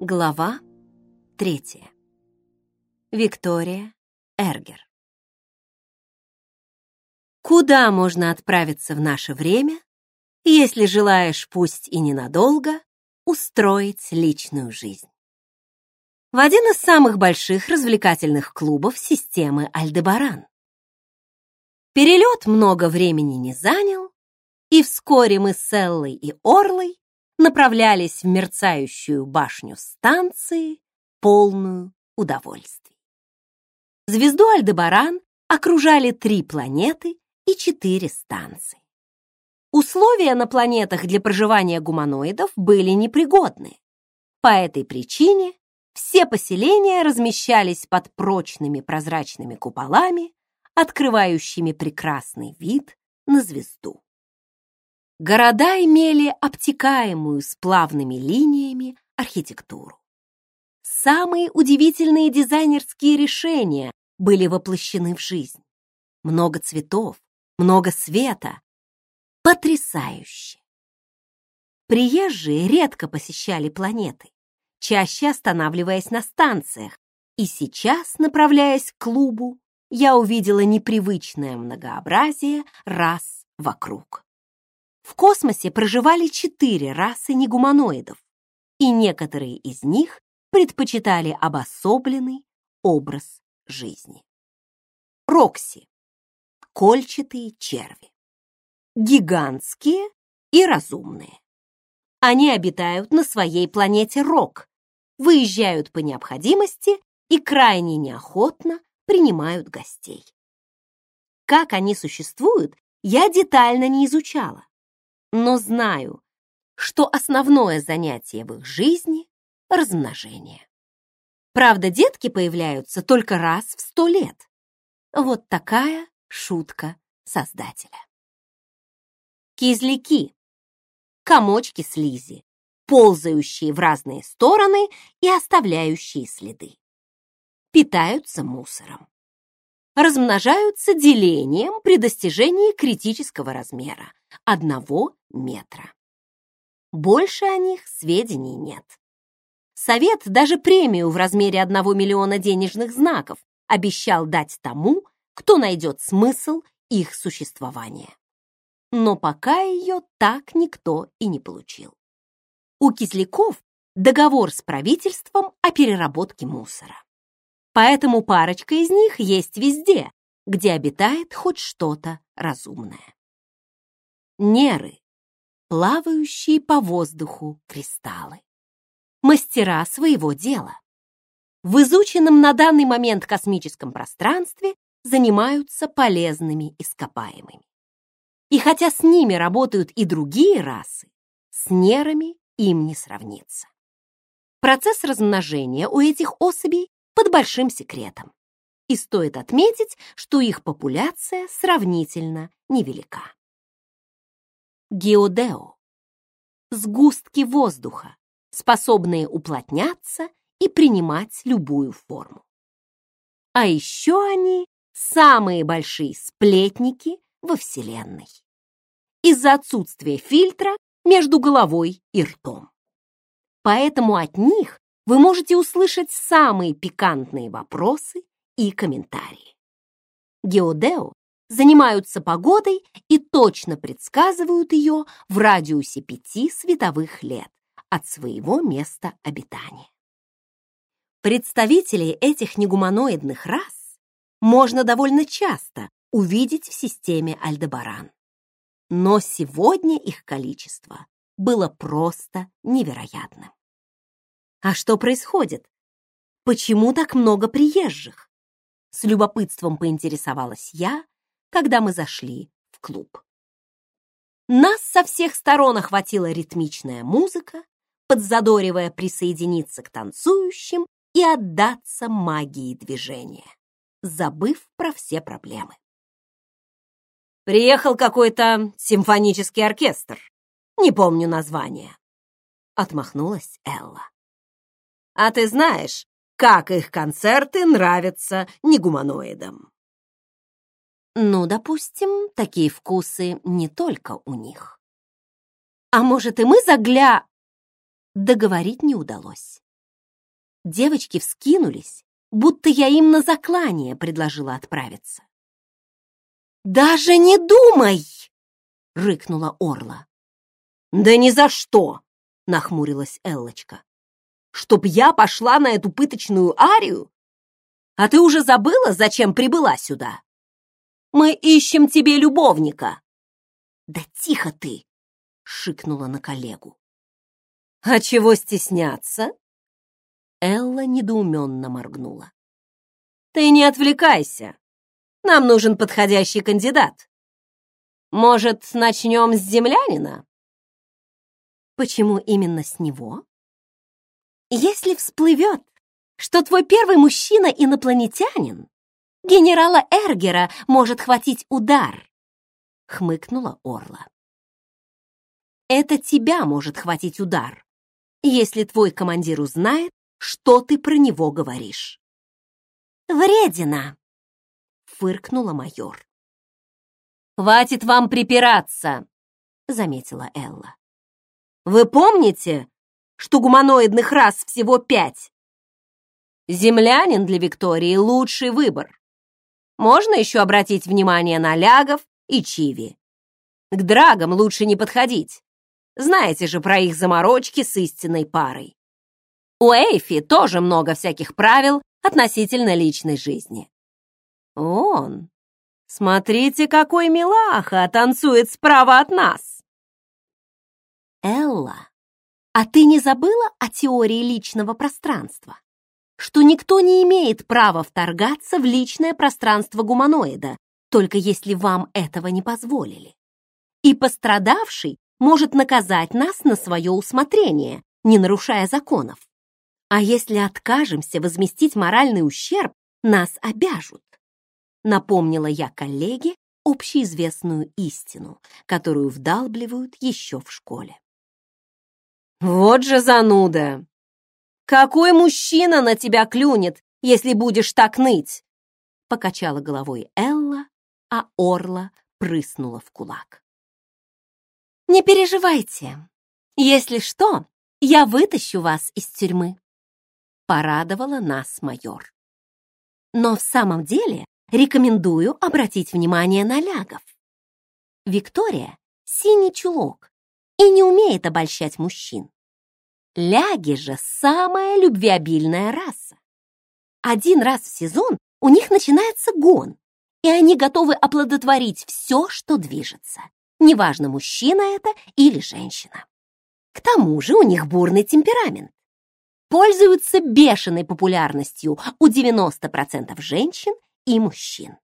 Глава третья. Виктория Эргер. Куда можно отправиться в наше время, если желаешь, пусть и ненадолго, устроить личную жизнь? В один из самых больших развлекательных клубов системы Альдебаран. Перелет много времени не занял, и вскоре мы с Эллой и Орлой направлялись в мерцающую башню станции, полную удовольствий. Звезду Альдебаран окружали три планеты и четыре станции. Условия на планетах для проживания гуманоидов были непригодны. По этой причине все поселения размещались под прочными прозрачными куполами, открывающими прекрасный вид на звезду. Города имели обтекаемую с плавными линиями архитектуру. Самые удивительные дизайнерские решения были воплощены в жизнь. Много цветов, много света. Потрясающе! Приезжие редко посещали планеты, чаще останавливаясь на станциях, и сейчас, направляясь к клубу, я увидела непривычное многообразие рас вокруг. В космосе проживали четыре расы негуманоидов, и некоторые из них предпочитали обособленный образ жизни. Рокси – кольчатые черви. Гигантские и разумные. Они обитают на своей планете Рок, выезжают по необходимости и крайне неохотно принимают гостей. Как они существуют, я детально не изучала но знаю, что основное занятие в их жизни — размножение. Правда, детки появляются только раз в сто лет. Вот такая шутка создателя. Кизляки, комочки слизи, ползающие в разные стороны и оставляющие следы. Питаются мусором. Размножаются делением при достижении критического размера – одного метра. Больше о них сведений нет. Совет даже премию в размере 1 миллиона денежных знаков обещал дать тому, кто найдет смысл их существования. Но пока ее так никто и не получил. У кисляков договор с правительством о переработке мусора. Поэтому парочка из них есть везде, где обитает хоть что-то разумное. Неры плавающие по воздуху кристаллы. Мастера своего дела. В изученном на данный момент космическом пространстве занимаются полезными ископаемыми. И хотя с ними работают и другие расы, с нерами им не сравнится. Процесс размножения у этих особей под большим секретом. И стоит отметить, что их популяция сравнительно невелика. Геодео — сгустки воздуха, способные уплотняться и принимать любую форму. А еще они самые большие сплетники во Вселенной. Из-за отсутствия фильтра между головой и ртом. Поэтому от них вы можете услышать самые пикантные вопросы и комментарии. Геодео занимаются погодой и точно предсказывают ее в радиусе пяти световых лет от своего места обитания. Представителей этих негуманоидных рас можно довольно часто увидеть в системе Альдебаран. Но сегодня их количество было просто невероятным. А что происходит? Почему так много приезжих? С любопытством поинтересовалась я, когда мы зашли в клуб. Нас со всех сторон охватила ритмичная музыка, подзадоривая присоединиться к танцующим и отдаться магии движения, забыв про все проблемы. «Приехал какой-то симфонический оркестр. Не помню название», — отмахнулась Элла. «А ты знаешь, как их концерты нравятся негуманоидам?» Ну, допустим, такие вкусы не только у них. А может, и мы загля... Договорить не удалось. Девочки вскинулись, будто я им на заклание предложила отправиться. «Даже не думай!» — рыкнула Орла. «Да ни за что!» — нахмурилась Эллочка. «Чтоб я пошла на эту пыточную арию? А ты уже забыла, зачем прибыла сюда? Мы ищем тебе любовника!» «Да тихо ты!» — шикнула на коллегу. «А чего стесняться?» Элла недоуменно моргнула. «Ты не отвлекайся. Нам нужен подходящий кандидат. Может, начнем с землянина?» «Почему именно с него?» «Если всплывет, что твой первый мужчина инопланетянин, генерала Эргера может хватить удар», — хмыкнула Орла. «Это тебя может хватить удар, если твой командир узнает, что ты про него говоришь». «Вредина!» — фыркнула майор. «Хватит вам припираться!» — заметила Элла. «Вы помните, что гуманоидных рас всего пять? Землянин для Виктории — лучший выбор. Можно еще обратить внимание на лягов и чиви. К драгам лучше не подходить. Знаете же про их заморочки с истинной парой. У Эйфи тоже много всяких правил относительно личной жизни. Он, смотрите, какой милаха танцует справа от нас. Элла, а ты не забыла о теории личного пространства? Что никто не имеет права вторгаться в личное пространство гуманоида, только если вам этого не позволили. И пострадавший может наказать нас на свое усмотрение, не нарушая законов. А если откажемся возместить моральный ущерб, нас обяжут. Напомнила я коллеге общеизвестную истину, которую вдалбливают еще в школе. Вот же зануда! Какой мужчина на тебя клюнет, если будешь так ныть? Покачала головой Элла, а Орла прыснула в кулак. Не переживайте. Если что, я вытащу вас из тюрьмы порадовала нас майор. Но в самом деле рекомендую обратить внимание на лягов. Виктория — синий чулок и не умеет обольщать мужчин. Ляги же самая любвеобильная раса. Один раз в сезон у них начинается гон, и они готовы оплодотворить все, что движется. Неважно, мужчина это или женщина. К тому же у них бурный темперамент пользуются бешеной популярностью у 90% женщин и мужчин.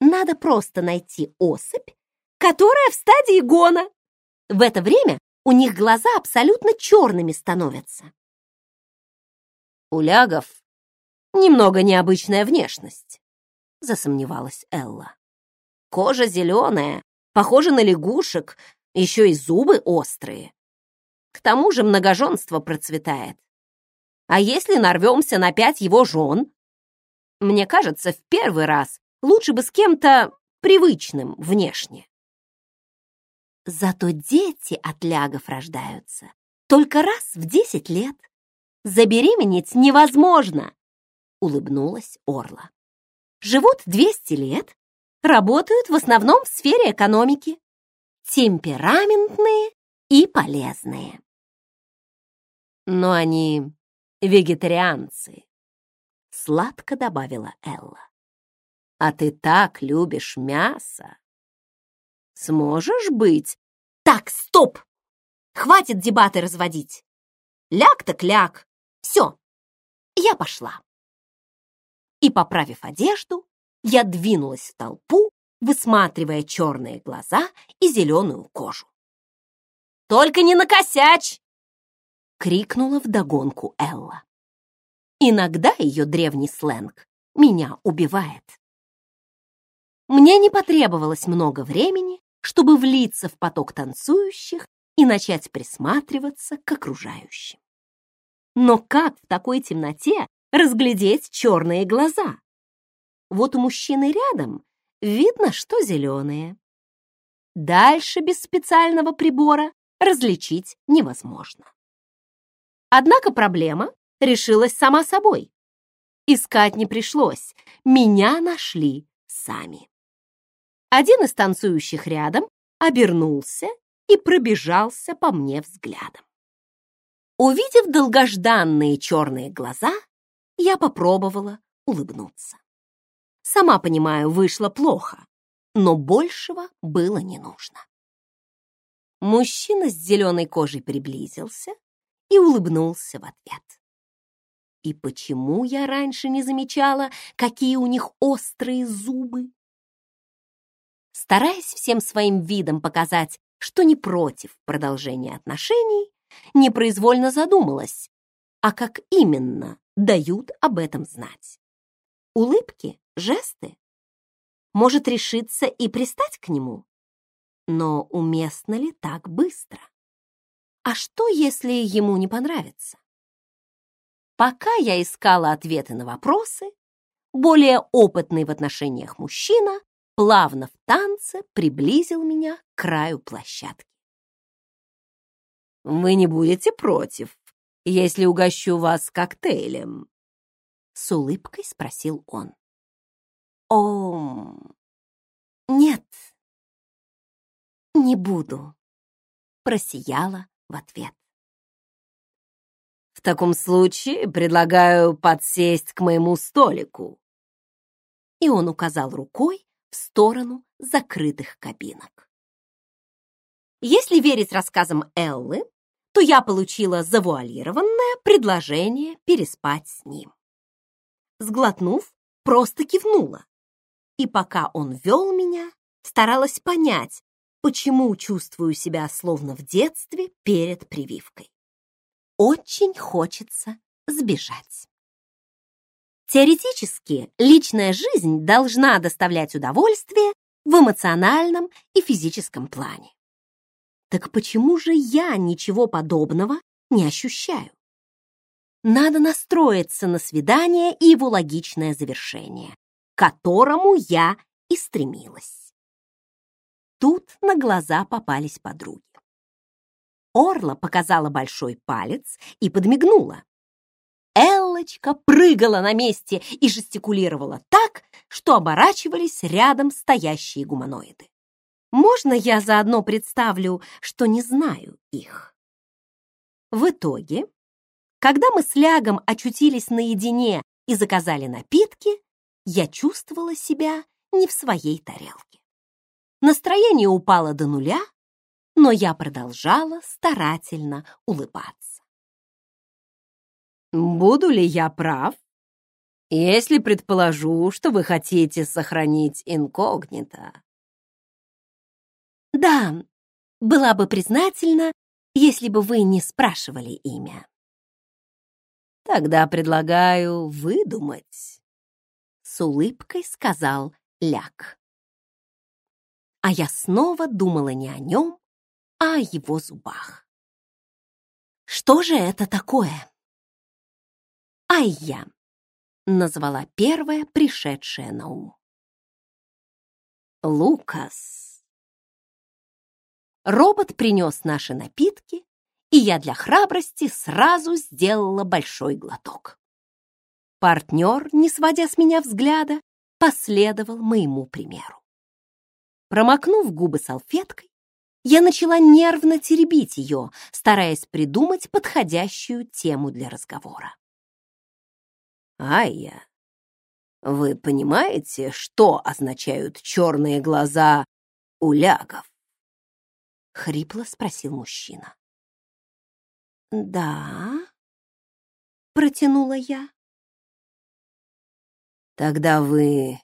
Надо просто найти особь, которая в стадии гона. В это время у них глаза абсолютно черными становятся. У лягов немного необычная внешность, засомневалась Элла. Кожа зеленая, похожа на лягушек, еще и зубы острые. К тому же многоженство процветает. А если нарвемся на пять его жен? Мне кажется, в первый раз лучше бы с кем-то привычным внешне. Зато дети от лягов рождаются только раз в десять лет. Забеременеть невозможно, улыбнулась Орла. Живут 200 лет, работают в основном в сфере экономики. Темпераментные и полезные. Но они вегетарианцы», — сладко добавила Элла. «А ты так любишь мясо. Сможешь быть?» «Так, стоп! Хватит дебаты разводить. Ляг так ляг. Все, я пошла». И, поправив одежду, я двинулась в толпу, высматривая черные глаза и зеленую кожу. «Только не накосячь!» — крикнула вдогонку Элла. Иногда ее древний сленг меня убивает. Мне не потребовалось много времени, чтобы влиться в поток танцующих и начать присматриваться к окружающим. Но как в такой темноте разглядеть черные глаза? Вот у мужчины рядом видно, что зеленые. Дальше без специального прибора различить невозможно. Однако проблема решилась сама собой. Искать не пришлось, меня нашли сами. Один из танцующих рядом обернулся и пробежался по мне взглядом. Увидев долгожданные черные глаза, я попробовала улыбнуться. Сама понимаю, вышло плохо, но большего было не нужно. Мужчина с зеленой кожей приблизился и улыбнулся в ответ. И почему я раньше не замечала, какие у них острые зубы? Стараясь всем своим видом показать, что не против продолжения отношений, непроизвольно задумалась, а как именно дают об этом знать. Улыбки, жесты? Может решиться и пристать к нему? Но уместно ли так быстро? А что, если ему не понравится? Пока я искала ответы на вопросы, более опытный в отношениях мужчина плавно в танце приблизил меня к краю площадки. «Вы не будете против, если угощу вас коктейлем?» С улыбкой спросил он. «О, нет, не буду», просияла в ответ. В таком случае предлагаю подсесть к моему столику. И он указал рукой в сторону закрытых кабинок. Если верить рассказам Эллы, то я получила завуалированное предложение переспать с ним. Сглотнув, просто кивнула. И пока он вел меня, старалась понять, почему чувствую себя словно в детстве перед прививкой очень хочется сбежать. Теоретически, личная жизнь должна доставлять удовольствие в эмоциональном и физическом плане. Так почему же я ничего подобного не ощущаю? Надо настроиться на свидание и его логичное завершение, к которому я и стремилась. Тут на глаза попались подруги. Орла показала большой палец и подмигнула. Эллочка прыгала на месте и жестикулировала так, что оборачивались рядом стоящие гуманоиды. Можно я заодно представлю, что не знаю их? В итоге, когда мы с Лягом очутились наедине и заказали напитки, я чувствовала себя не в своей тарелке. Настроение упало до нуля, но я продолжала старательно улыбаться. «Буду ли я прав, если предположу, что вы хотите сохранить инкогнито?» «Да, была бы признательна, если бы вы не спрашивали имя». «Тогда предлагаю выдумать», — с улыбкой сказал Ляк. А я снова думала не о нем, а о его зубах. Что же это такое? Айя назвала первая пришедшая на ум. Лукас. Робот принес наши напитки, и я для храбрости сразу сделала большой глоток. Партнер, не сводя с меня взгляда, последовал моему примеру. Промокнув губы салфеткой, я начала нервно теребить ее, стараясь придумать подходящую тему для разговора. «Айя, вы понимаете, что означают черные глаза у лягов?» — хрипло спросил мужчина. «Да», — протянула я. «Тогда вы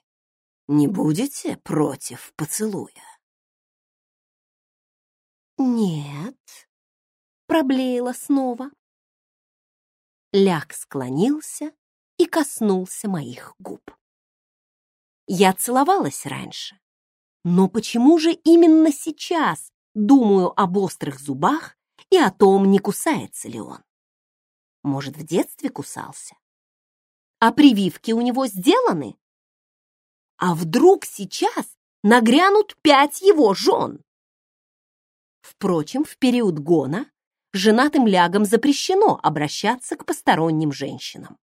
не будете против поцелуя?» «Нет», — проблеяла снова. Ляг склонился и коснулся моих губ. Я целовалась раньше, но почему же именно сейчас думаю об острых зубах и о том, не кусается ли он? Может, в детстве кусался? А прививки у него сделаны? А вдруг сейчас нагрянут пять его жен? Впрочем, в период гона женатым лягам запрещено обращаться к посторонним женщинам.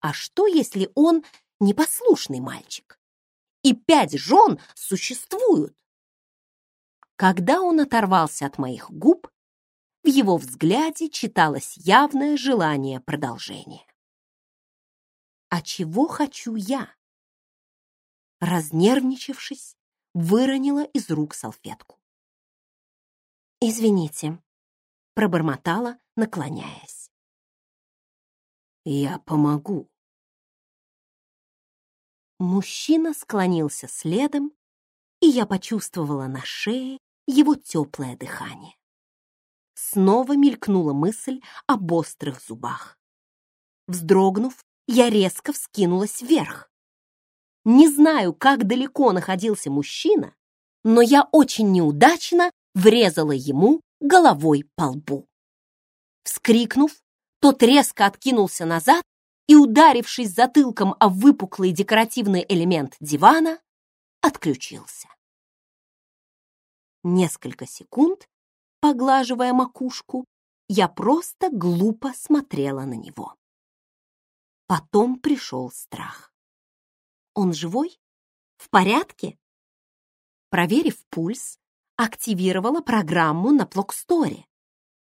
А что, если он непослушный мальчик? И пять жен существуют. Когда он оторвался от моих губ, в его взгляде читалось явное желание продолжения. А чего хочу я? Разнервничавшись, выронила из рук салфетку. «Извините», — пробормотала, наклоняясь. «Я помогу». Мужчина склонился следом, и я почувствовала на шее его теплое дыхание. Снова мелькнула мысль об острых зубах. Вздрогнув, я резко вскинулась вверх. Не знаю, как далеко находился мужчина, но я очень неудачно врезала ему головой по лбу. Вскрикнув, тот резко откинулся назад и, ударившись затылком о выпуклый декоративный элемент дивана, отключился. Несколько секунд, поглаживая макушку, я просто глупо смотрела на него. Потом пришел страх. Он живой? В порядке? Проверив пульс, активировала программу на Плоксторе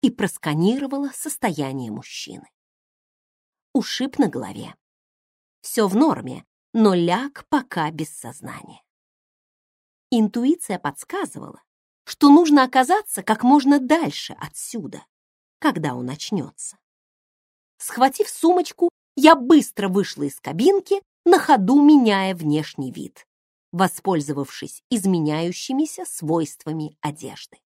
и просканировала состояние мужчины. Ушиб на голове. Все в норме, но ляг пока без сознания. Интуиция подсказывала, что нужно оказаться как можно дальше отсюда, когда он начнется. Схватив сумочку, я быстро вышла из кабинки, на ходу меняя внешний вид, воспользовавшись изменяющимися свойствами одежды.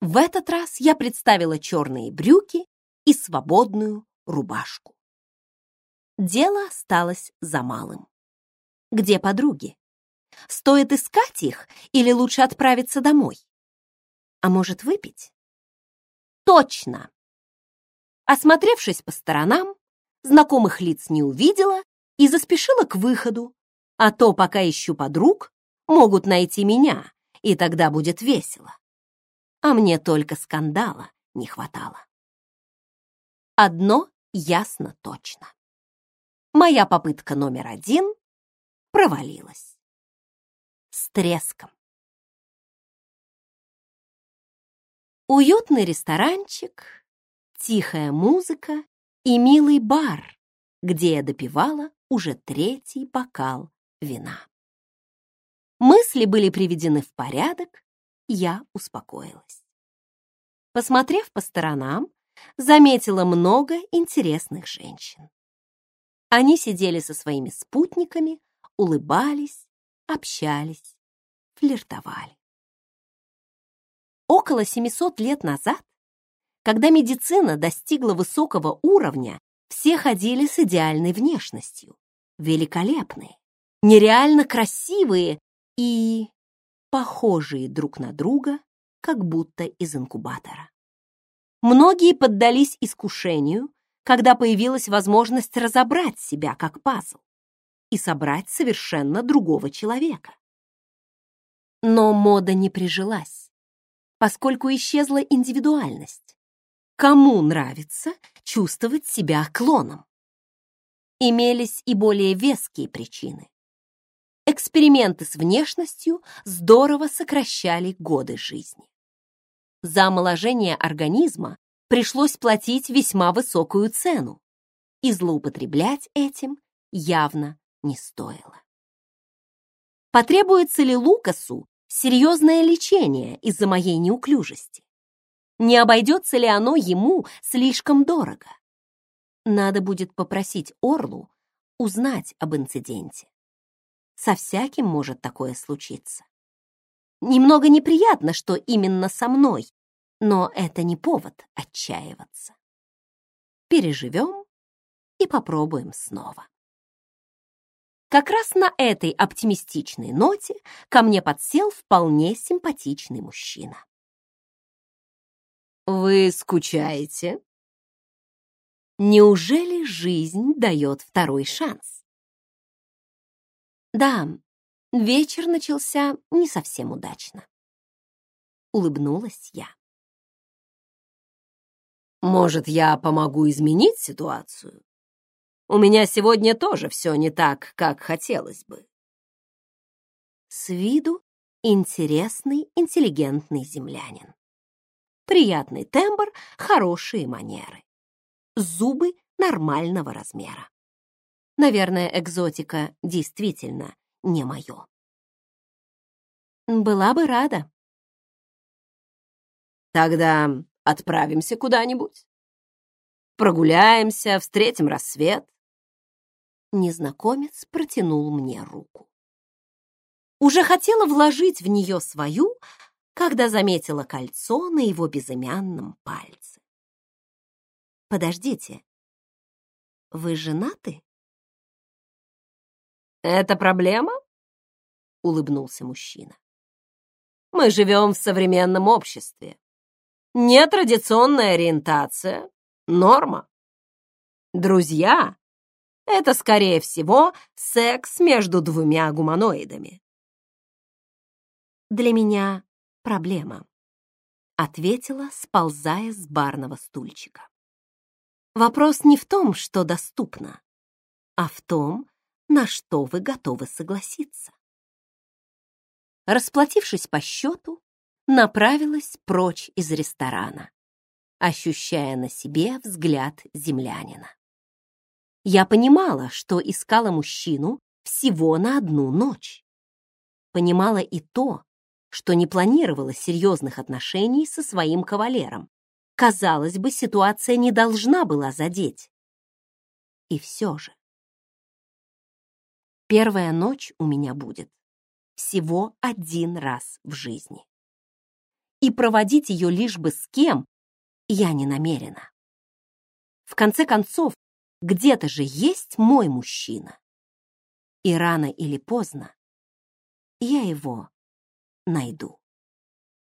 В этот раз я представила черные брюки и свободную рубашку. Дело осталось за малым. Где подруги? Стоит искать их или лучше отправиться домой? А может, выпить? Точно! Осмотревшись по сторонам, знакомых лиц не увидела и заспешила к выходу, а то, пока ищу подруг, могут найти меня, и тогда будет весело. А мне только скандала не хватало. Одно ясно точно. Моя попытка номер один провалилась. С треском. Уютный ресторанчик, тихая музыка и милый бар, где я допивала уже третий бокал вина. Мысли были приведены в порядок, я успокоилась. Посмотрев по сторонам, заметила много интересных женщин. Они сидели со своими спутниками, улыбались, общались, флиртовали. Около 700 лет назад, когда медицина достигла высокого уровня, все ходили с идеальной внешностью, великолепные, нереально красивые и похожие друг на друга, как будто из инкубатора. Многие поддались искушению, когда появилась возможность разобрать себя как пазл и собрать совершенно другого человека. Но мода не прижилась поскольку исчезла индивидуальность. Кому нравится чувствовать себя клоном? Имелись и более веские причины. Эксперименты с внешностью здорово сокращали годы жизни. За омоложение организма пришлось платить весьма высокую цену, и злоупотреблять этим явно не стоило. Потребуется ли Лукасу серьезное лечение из-за моей неуклюжести. Не обойдется ли оно ему слишком дорого? Надо будет попросить Орлу узнать об инциденте. Со всяким может такое случиться. Немного неприятно, что именно со мной, но это не повод отчаиваться. Переживем и попробуем снова. Как раз на этой оптимистичной ноте ко мне подсел вполне симпатичный мужчина. «Вы скучаете?» Неужели жизнь дает второй шанс? «Да, Вечер начался не совсем удачно. Улыбнулась я. Может, я помогу изменить ситуацию? У меня сегодня тоже все не так, как хотелось бы. С виду интересный, интеллигентный землянин. Приятный тембр, хорошие манеры. Зубы нормального размера. Наверное, экзотика действительно не мое. Была бы рада. Тогда отправимся куда-нибудь. Прогуляемся, встретим рассвет. Незнакомец протянул мне руку. Уже хотела вложить в нее свою, когда заметила кольцо на его безымянном пальце. «Подождите, вы женаты?» «Это проблема?» — улыбнулся мужчина. «Мы живем в современном обществе. Нетрадиционная ориентация — норма. Друзья — это, скорее всего, секс между двумя гуманоидами. Для меня проблема», — ответила, сползая с барного стульчика. «Вопрос не в том, что доступно, а в том, на что вы готовы согласиться». Расплатившись по счету, направилась прочь из ресторана, ощущая на себе взгляд землянина. Я понимала, что искала мужчину всего на одну ночь. Понимала и то, что не планировала серьезных отношений со своим кавалером. Казалось бы, ситуация не должна была задеть. И все же. Первая ночь у меня будет всего один раз в жизни. И проводить ее лишь бы с кем я не намерена. В конце концов, где-то же есть мой мужчина. И рано или поздно я его найду.